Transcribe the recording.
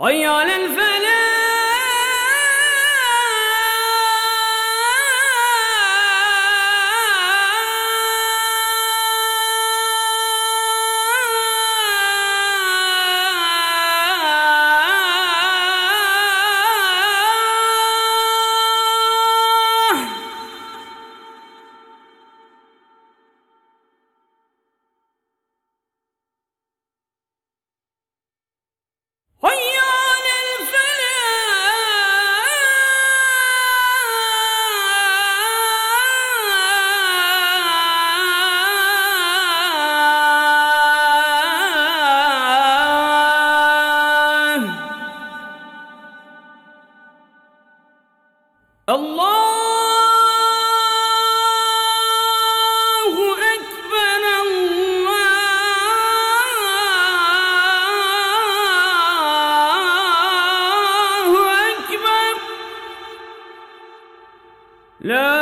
حي على الفلاح لا